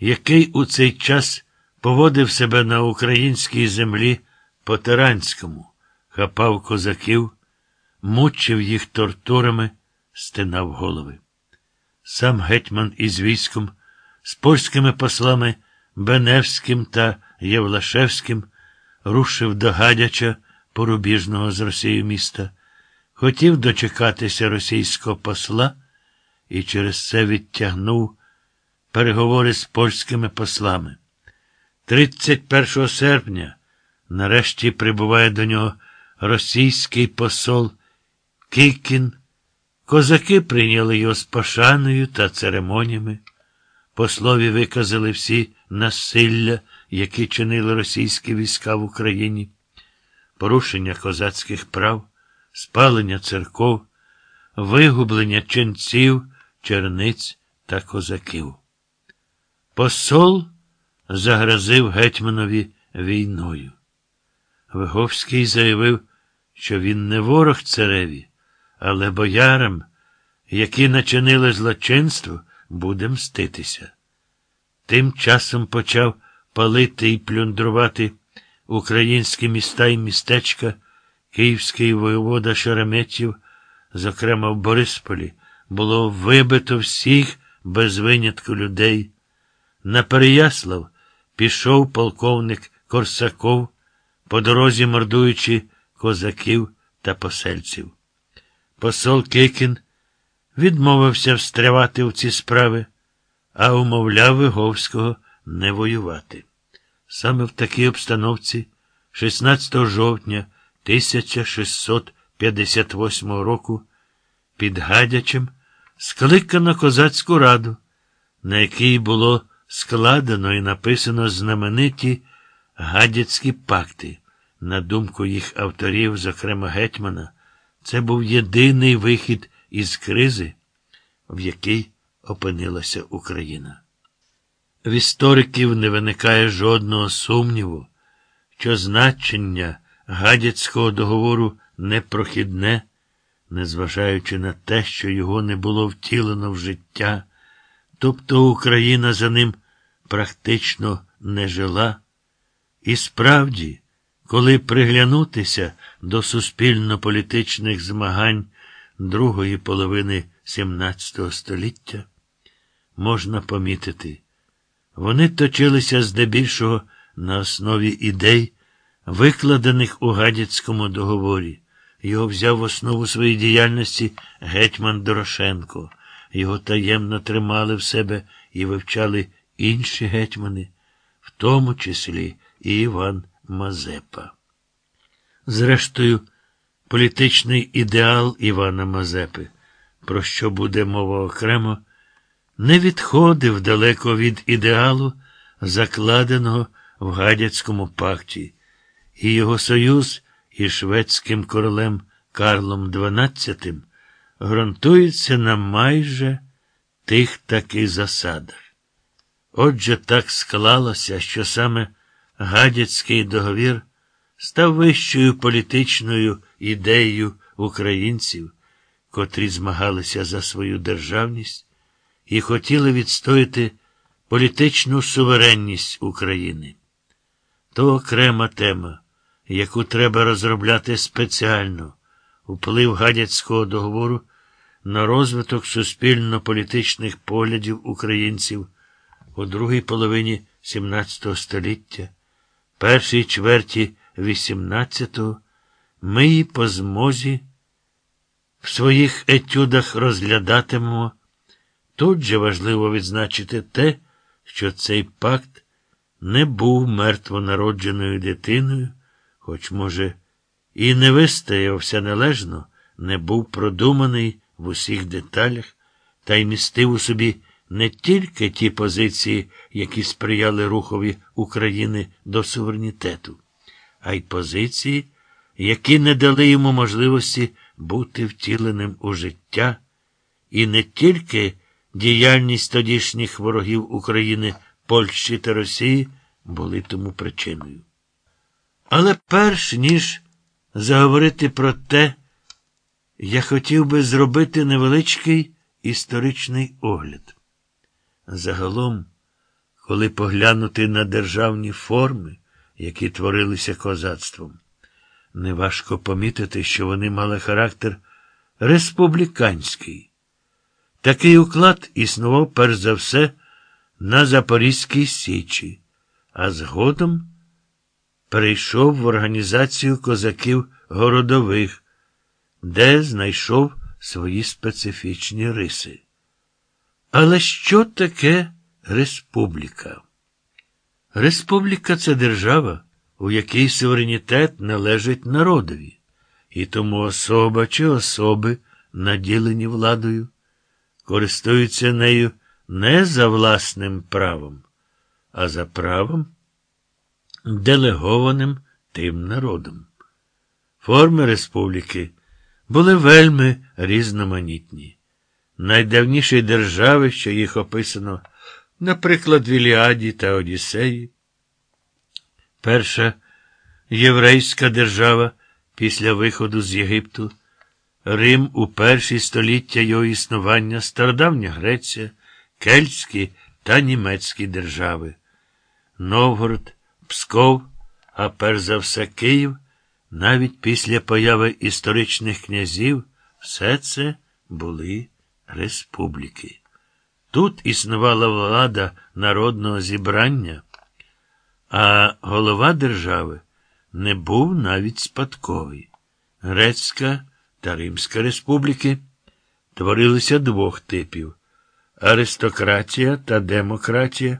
який у цей час поводив себе на українській землі по тиранському, хапав козаків, мучив їх тортурами, стинав голови. Сам гетьман із військом, з польськими послами Беневським та Євлашевським рушив до Гадяча, порубіжного з Росією міста, хотів дочекатися російського посла і через це відтягнув переговори з польськими послами. 31 серпня нарешті прибуває до нього російський посол Кікін. Козаки прийняли його з пошаною та церемоніями. Послові виказали всі насилля, які чинили російські війська в Україні, порушення козацьких прав, спалення церков, вигублення ченців, черниць та козаків. Посол загрозив гетьманові війною. Виговський заявив, що він не ворог цареві, але боярам, які начинили злочинство, буде мститися. Тим часом почав палити і плюндрувати українські міста і містечка, київський воєвода Шереметів, зокрема в Борисполі, було вибито всіх без винятку людей. На Переяслав пішов полковник Корсаков, по дорозі мордуючи козаків та посельців. Посол Кикін відмовився встрявати в ці справи, а умовляв Виговського не воювати. Саме в такій обстановці, 16 жовтня 1658 року, під Гадячем скликано козацьку раду, на якій було складено і написано знамениті гадяцькі пакти. На думку їх авторів, зокрема гетьмана, це був єдиний вихід із кризи, в якій опинилася Україна. В істориків не виникає жодного сумніву, що значення гадяцького договору непрохідне, незважаючи на те, що його не було втілено в життя, тобто Україна за ним практично не жила. І справді, коли приглянутися до суспільно-політичних змагань другої половини XVII століття, можна помітити, вони точилися здебільшого на основі ідей, викладених у Гадяцькому договорі. Його взяв в основу своєї діяльності гетьман Дорошенко. Його таємно тримали в себе і вивчали інші гетьмани, в тому числі і Іван Мазепа. Зрештою, політичний ідеал Івана Мазепи, про що буде мова окремо, не відходив далеко від ідеалу, закладеного в Гадяцькому пакті, і його союз із шведським королем Карлом XII ґрунтується на майже тих таки засадах. Отже, так склалося, що саме Гадяцький договір став вищою політичною ідеєю українців, котрі змагалися за свою державність і хотіли відстояти політичну суверенність України. То окрема тема, яку треба розробляти спеціально, вплив Гадяцького договору на розвиток суспільно-політичних поглядів українців у другій половині XVII століття, першій чверті XVIII, ми її по змозі в своїх етюдах розглядатимемо. Тут же важливо відзначити те, що цей пакт не був мертвонародженою дитиною, хоч, може, і не вистоявся належно, не був продуманий в усіх деталях, та й містив у собі не тільки ті позиції, які сприяли рухові України до суверенітету, а й позиції, які не дали йому можливості бути втіленим у життя, і не тільки діяльність тодішніх ворогів України, Польщі та Росії були тому причиною. Але перш ніж заговорити про те, я хотів би зробити невеличкий історичний огляд. Загалом, коли поглянути на державні форми, які творилися козацтвом. Неважко помітити, що вони мали характер республіканський. Такий уклад існував перш за все на Запорізькій Січі, а згодом перейшов в організацію козаків городових, де знайшов свої специфічні риси. Але що таке республіка? Республіка це держава, у якій суверенітет належить народові, і тому особа чи особи, наділені владою, користуються нею не за власним правом, а за правом, делегованим тим народом. Форми республіки були вельми різноманітні. Найдавніші держави, що їх описано, наприклад, в Іліаді та Одіссеї, перша єврейська держава після виходу з Єгипту, Рим у перші століття його існування, стародавня Греція, кельтські та німецькі держави, Новгород, Псков, а перш за все Київ, навіть після появи історичних князів, все це були республіки. Тут існувала влада народного зібрання, а голова держави не був навіть спадковий. Грецька та Римська республіки творилися двох типів аристократія та демократія,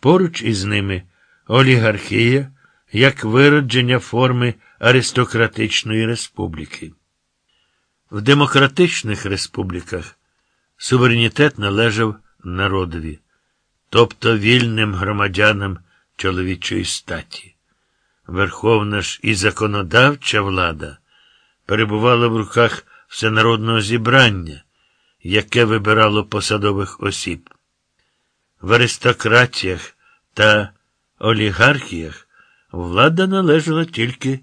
поруч із ними олігархія як виродження форми аристократичної республіки. В демократичних республіках суверенітет належав народові, тобто вільним громадянам чоловічої статі. Верховна ж і законодавча влада перебувала в руках всенародного зібрання, яке вибирало посадових осіб. В аристократіях та олігархіях влада належала тільки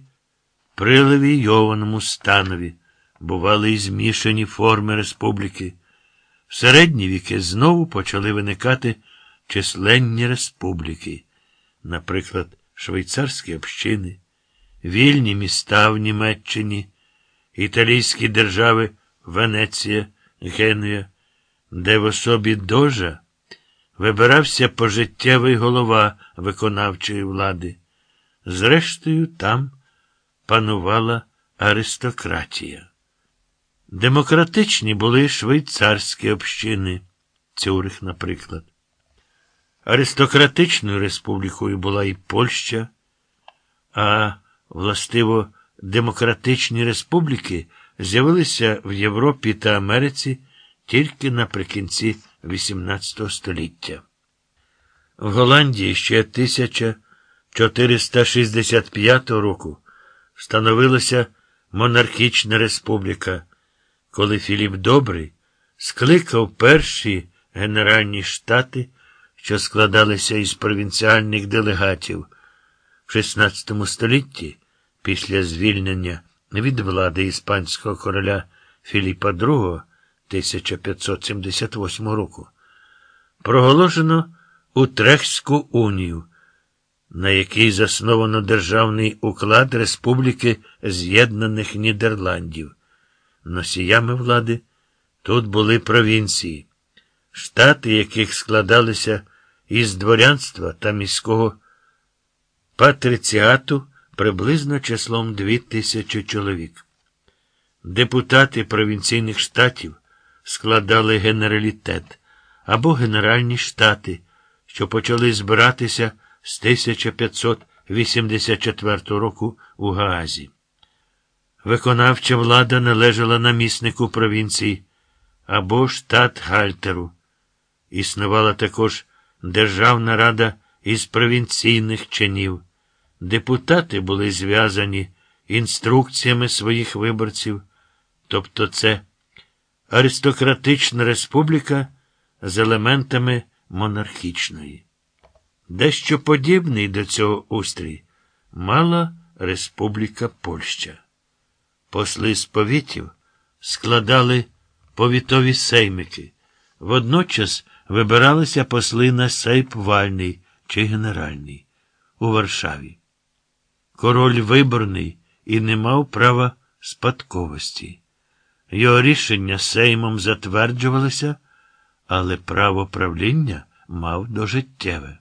привілейованому станові, бували й змішані форми республіки. В середні віки знову почали виникати численні республіки, наприклад, швейцарські общини, вільні міста в Німеччині, італійські держави Венеція, Генуя, де в особі дожа вибирався пожиттєвий голова виконавчої влади. Зрештою, там панувала аристократія. Демократичні були швейцарські общини, Цюрих, наприклад. Аристократичною республікою була і Польща, а властиво демократичні республіки з'явилися в Європі та Америці тільки наприкінці XVIII століття. В Голландії ще 1465 року становилася монархічна республіка, коли Філіп Добрий скликав перші генеральні штати, що складалися із провінціальних делегатів в XVI столітті після звільнення від влади іспанського короля Філіпа II 1578 року. Проголошено Утрехську унію, на якій засновано державний уклад Республіки З'єднаних Нідерландів. Носіями влади тут були провінції, штати яких складалися із дворянства та міського патриціату приблизно числом дві тисячі чоловік. Депутати провінційних штатів складали генералітет або Генеральні штати, що почали збиратися з 1584 року у Гаазі. Виконавча влада належала наміснику провінції або штат Гальтеру. Існувала також Державна рада із провінційних чинів. Депутати були зв'язані інструкціями своїх виборців, тобто це аристократична республіка з елементами монархічної. Дещо подібний до цього устрій мала Республіка Польща. Посли з повітів складали повітові сеймики, водночас вибиралися посли на сейп вальний чи генеральний у Варшаві. Король виборний і не мав права спадковості. Його рішення сеймом затверджувалося, але право правління мав дожиттєве.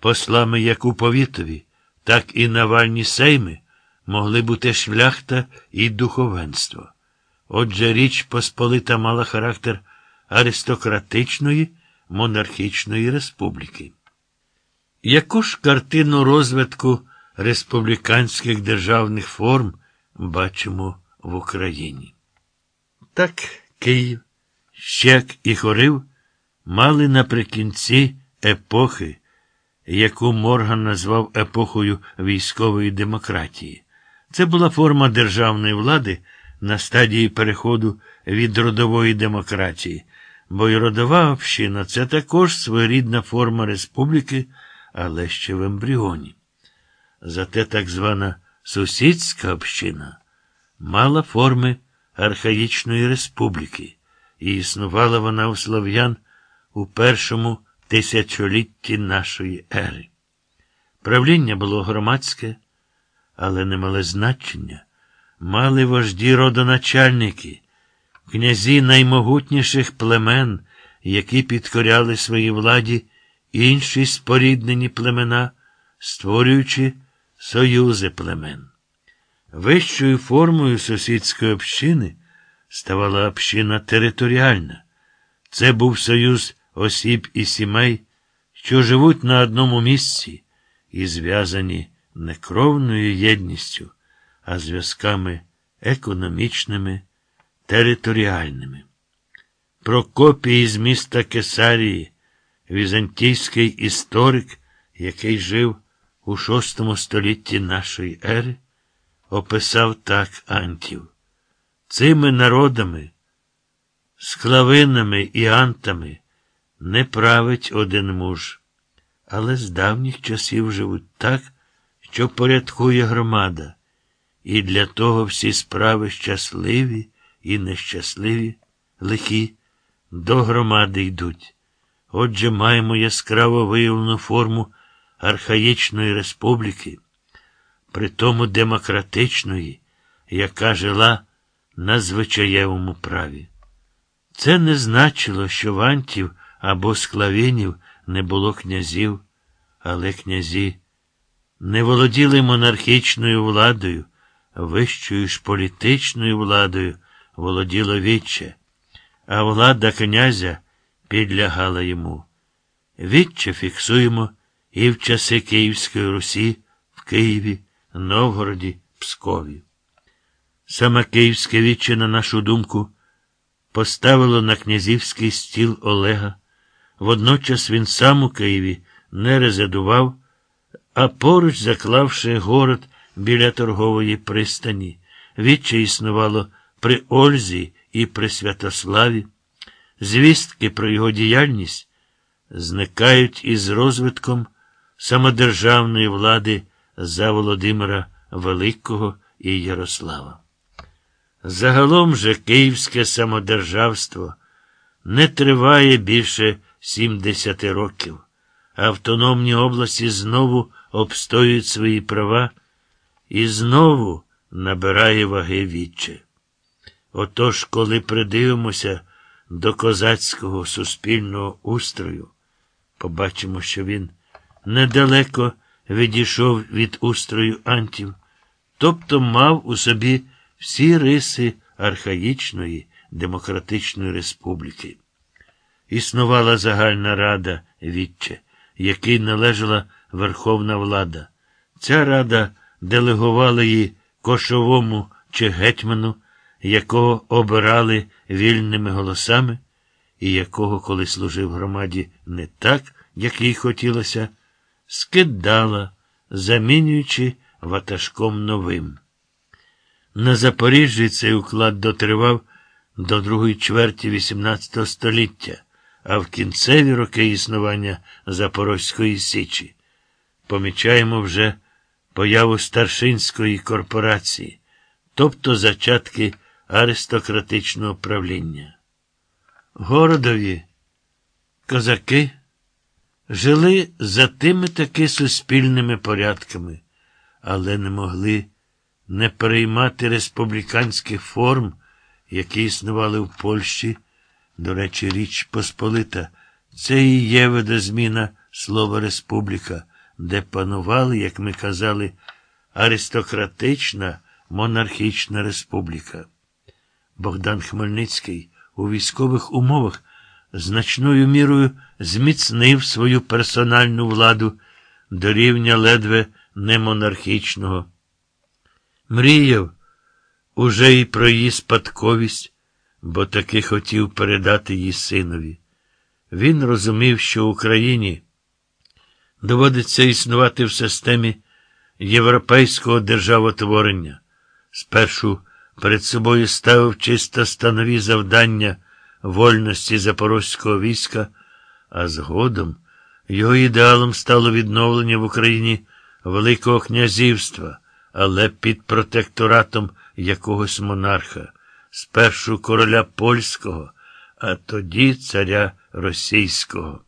Послами як у повітові, так і на вальні сейми могли бути шляхта і духовенство. Отже, річ Посполита мала характер аристократичної монархічної республіки. Яку ж картину розвитку республіканських державних форм бачимо в Україні? Так Київ, Щек і Хорив мали наприкінці епохи, яку Морган назвав епохою військової демократії. Це була форма державної влади на стадії переходу від родової демократії, бо й родова община це також своєрідна форма республіки, але ще в ембріоні. Зате так звана сусідська община мала форми архаїчної республіки, і існувала вона у слов'ян у першому тисячолітті нашої ери. Правління було громадське, але не мале значення. Мали вожді родоначальники, князі наймогутніших племен, які підкоряли своїй владі інші споріднені племена, створюючи союзи племен. Вищою формою сусідської общини ставала община територіальна. Це був союз осіб і сімей, що живуть на одному місці і зв'язані не кровною єдністю, а зв'язками економічними, територіальними. Прокопій з міста Кесарії, візантійський історик, який жив у VI столітті нашої ери, описав так антів. Цими народами, склавинами і антами не править один муж, але з давніх часів живуть так, що порядкує громада, і для того всі справи щасливі і нещасливі, лихі, до громади йдуть. Отже, маємо яскраво виявлену форму архаїчної республіки, притому демократичної, яка жила на звичаєвому праві. Це не значило, що в антів або склавінів не було князів, але князі не володіли монархічною владою, вищою ж політичною владою володіло віччя, а влада князя підлягала йому. Віччя фіксуємо і в часи Київської Русі, в Києві, Новгороді, Пскові. Саме Київське віччя, на нашу думку, поставило на князівський стіл Олега. Водночас він сам у Києві не резидував, а поруч заклавши город біля торгової пристані, відче існувало при Ользі і при Святославі. Звістки про його діяльність зникають із розвитком самодержавної влади за Володимира Великого і Ярослава. Загалом же київське самодержавство не триває більше 70 років. Автономні області знову обстоюють свої права і знову набирає ваги відче. Отож, коли придивимося до козацького суспільного устрою, побачимо, що він недалеко відійшов від устрою антів, тобто мав у собі всі риси архаїчної демократичної республіки. Існувала загальна рада Вітче, якій належала верховна влада. Ця рада делегувала її кошовому чи гетьману, якого обирали вільними голосами, і якого, коли служив громаді не так, як їй хотілося, скидала, замінюючи ватажком новим. На Запоріжжі цей уклад дотривав до другої чверті XVIII століття, а в кінцеві роки існування Запорозької Січі помічаємо вже появу старшинської корпорації, тобто зачатки аристократичного правління. Городові Козаки жили за тими таки суспільними порядками, але не могли не переймати республіканських форм, які існували в Польщі. До речі, Річ Посполита, це і є видозміна слова республіка, де панували, як ми казали, аристократична монархічна республіка. Богдан Хмельницький у військових умовах значною мірою зміцнив свою персональну владу до рівня ледве не монархічного. Мріяв уже і про її спадковість, бо таки хотів передати її синові. Він розумів, що Україні доводиться існувати в системі європейського державотворення. Спершу перед собою ставив чисто станові завдання вольності запорозького війська, а згодом його ідеалом стало відновлення в Україні Великого князівства, але під протекторатом якогось монарха, спершу короля польського, а тоді царя російського.